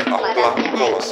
aplaudimos.